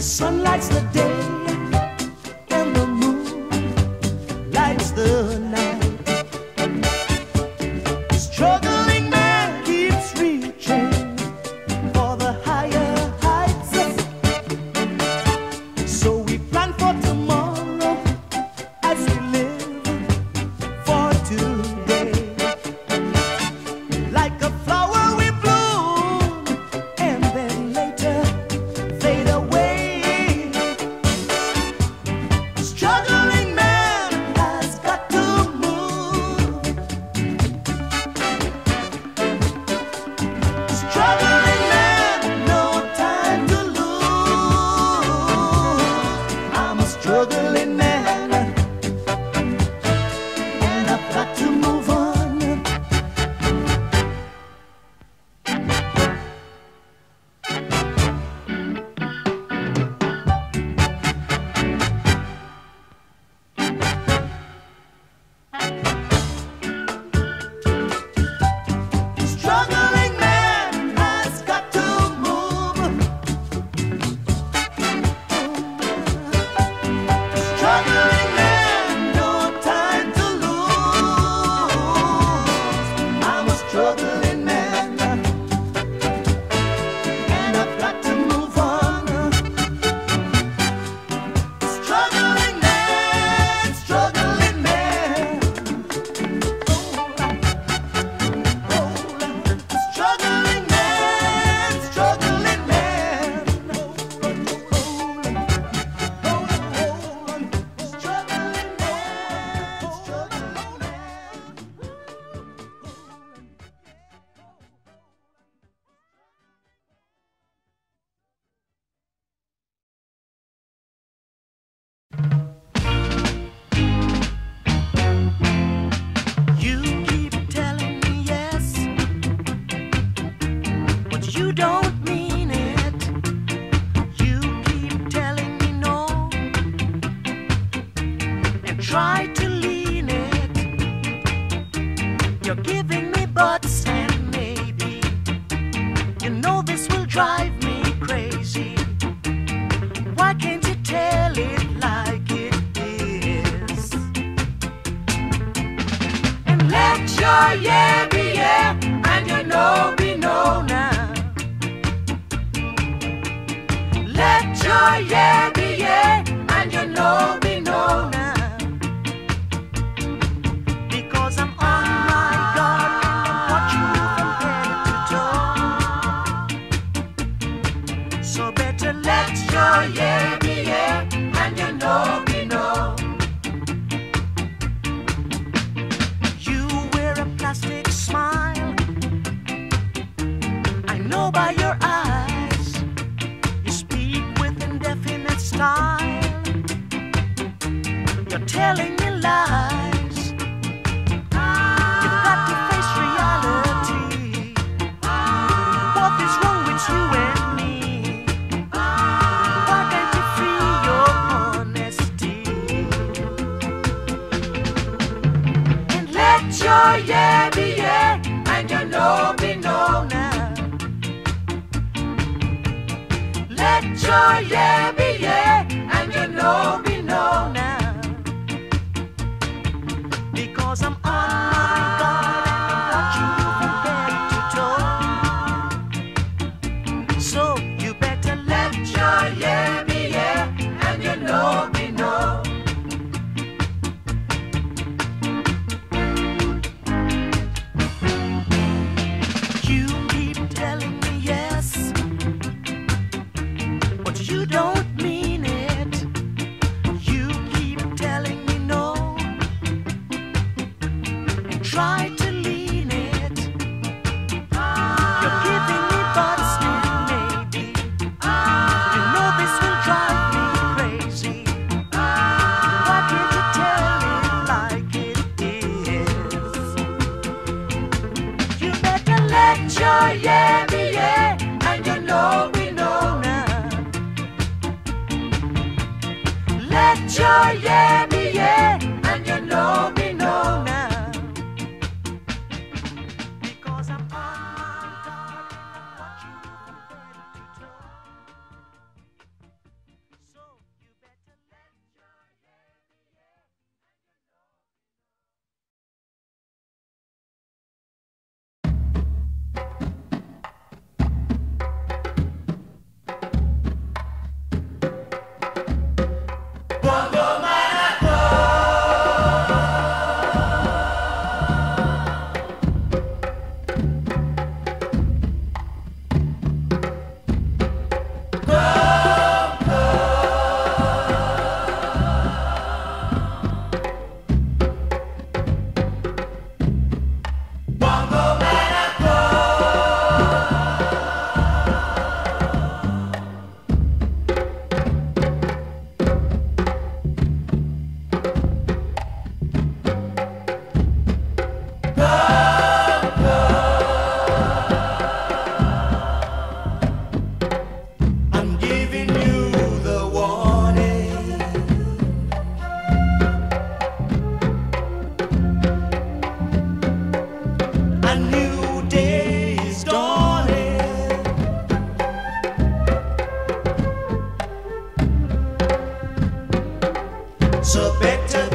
telling the yes. So better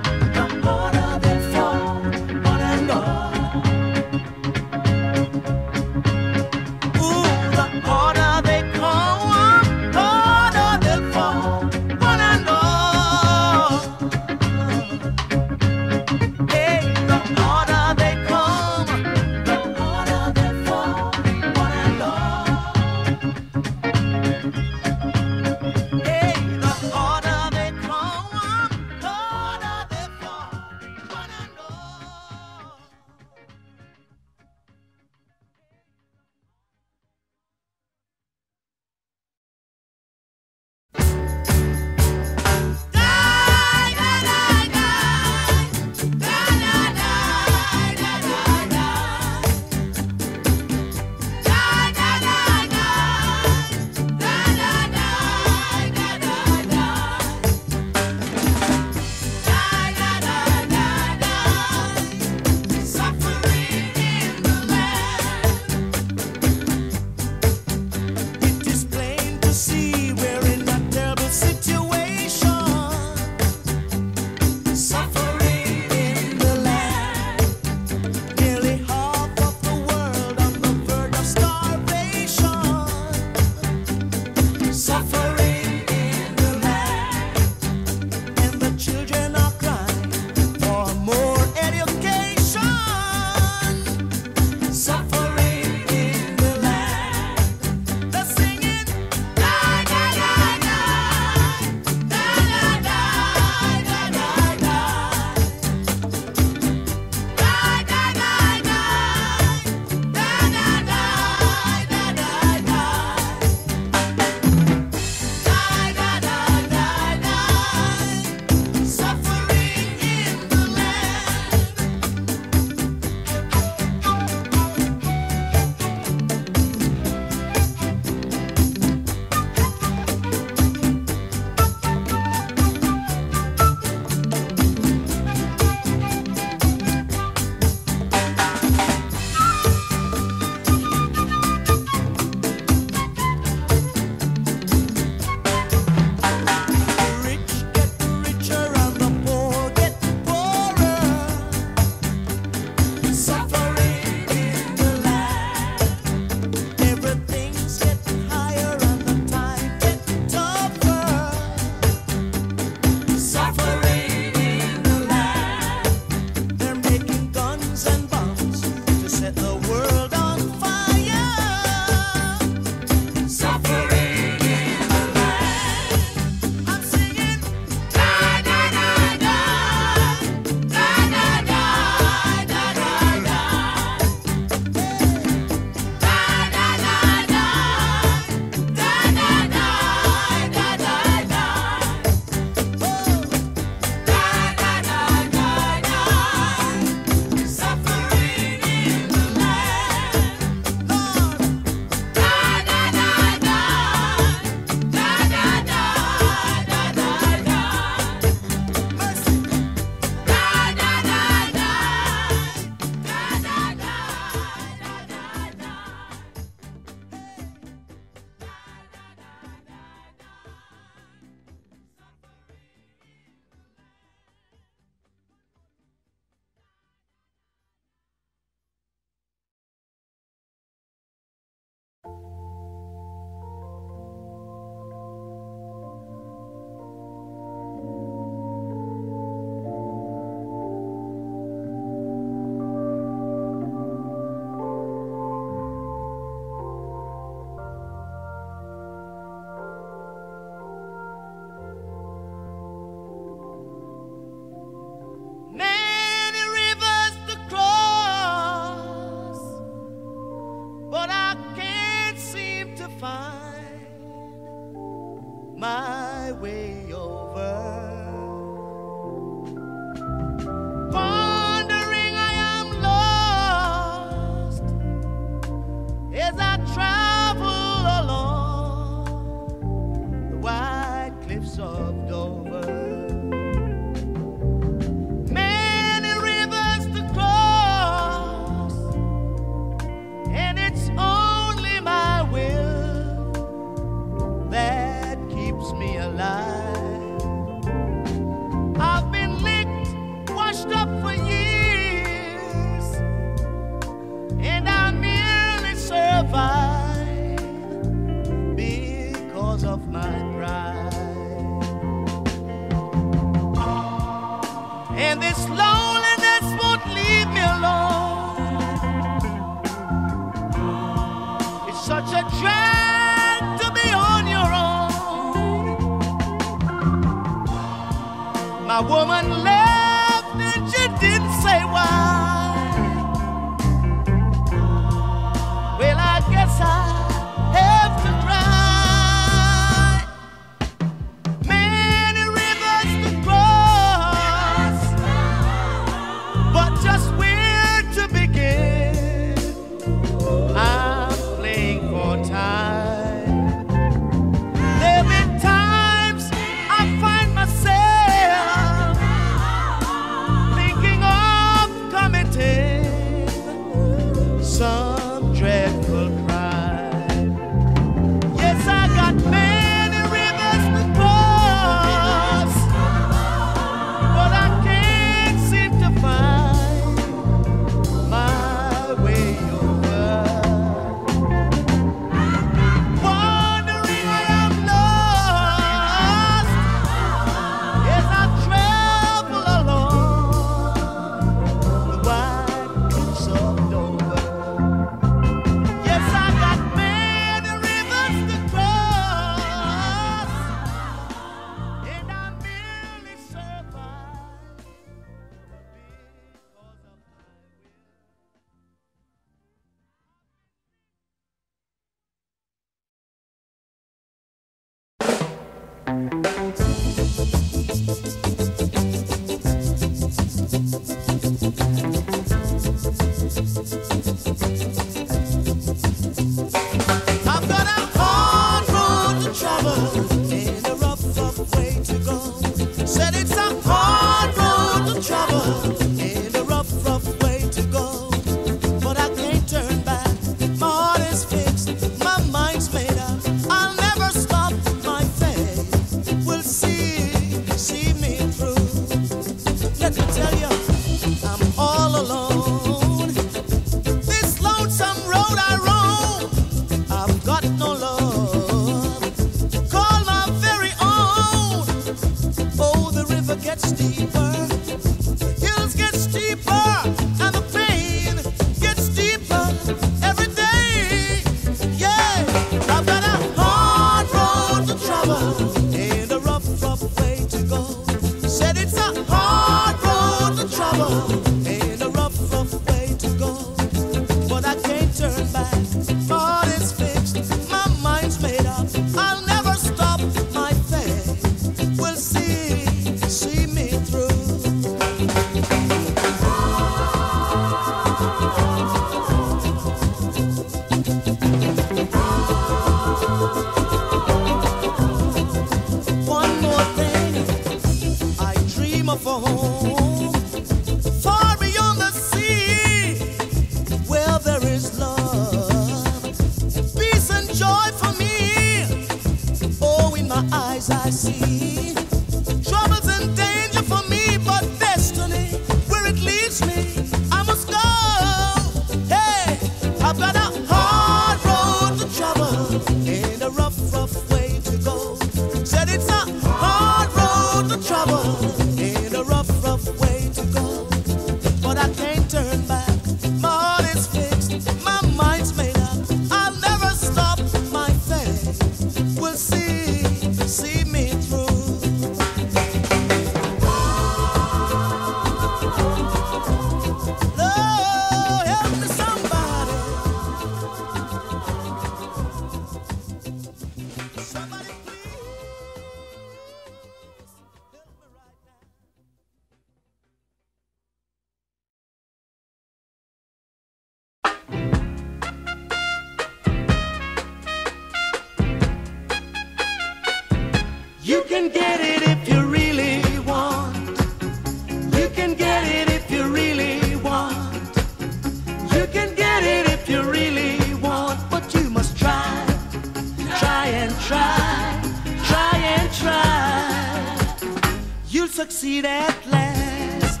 succeed at last.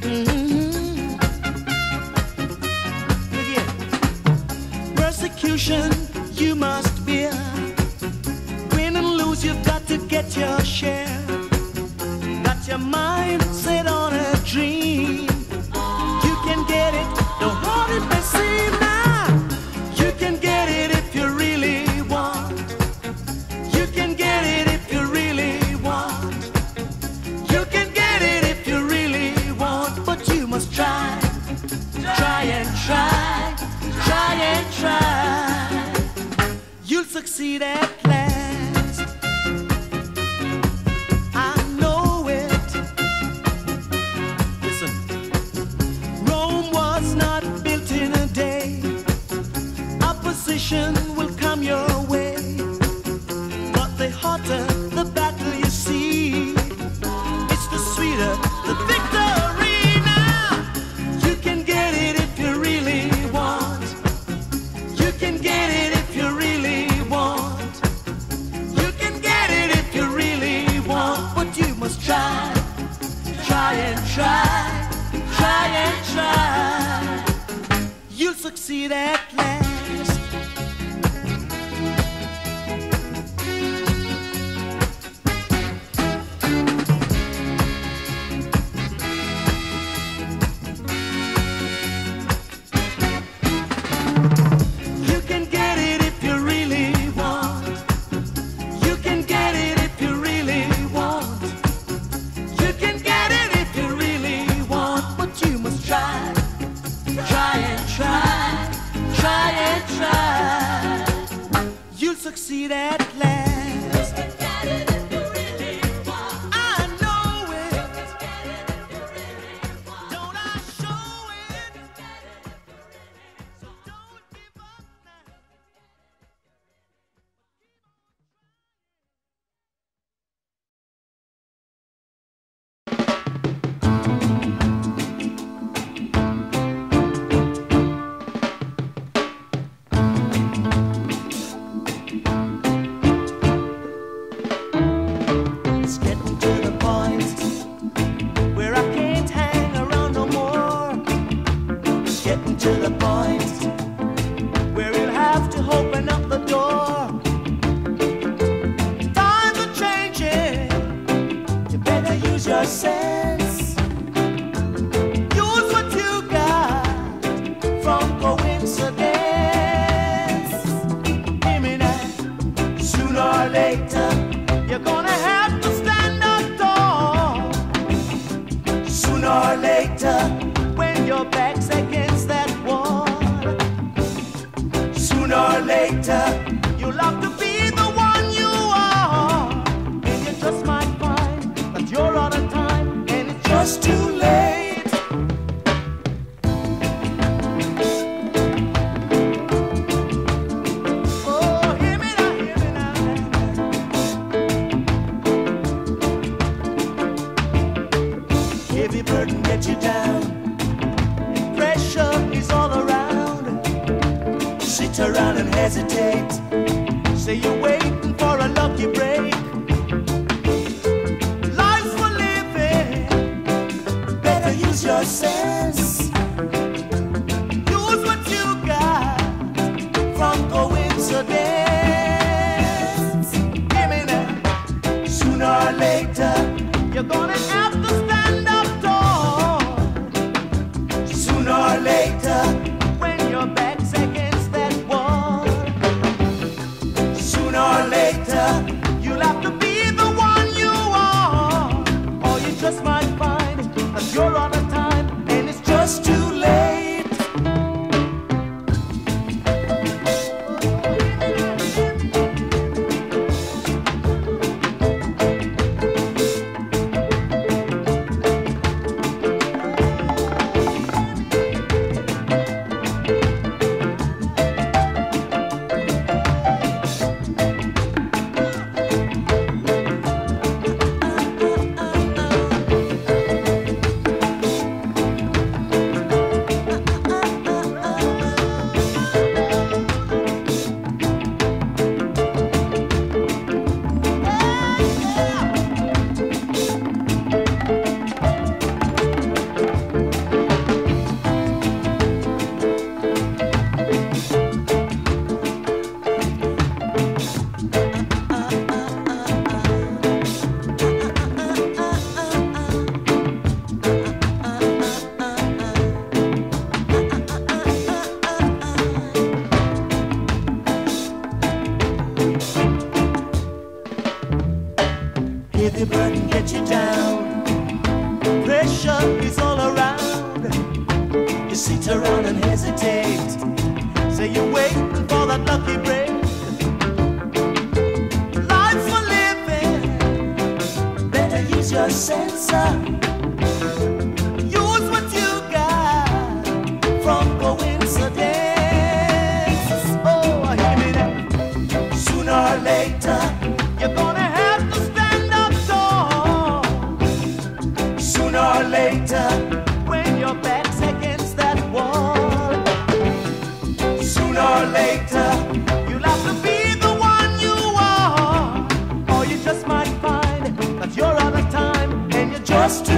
Mm-hmm. Yeah. Persecution you must bear. Win and lose, you've got to get your share. must try, try and try, try and try. You'll succeed at last. your sense.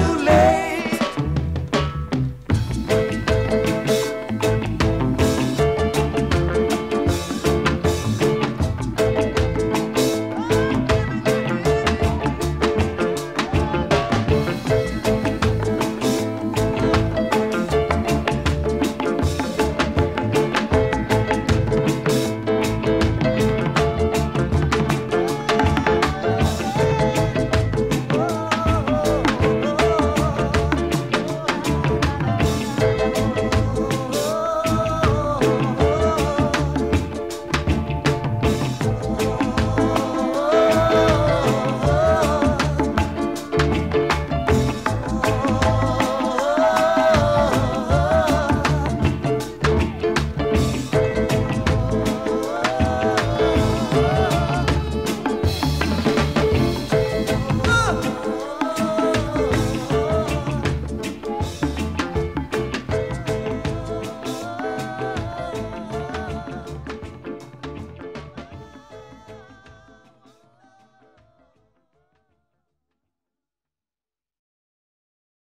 too late.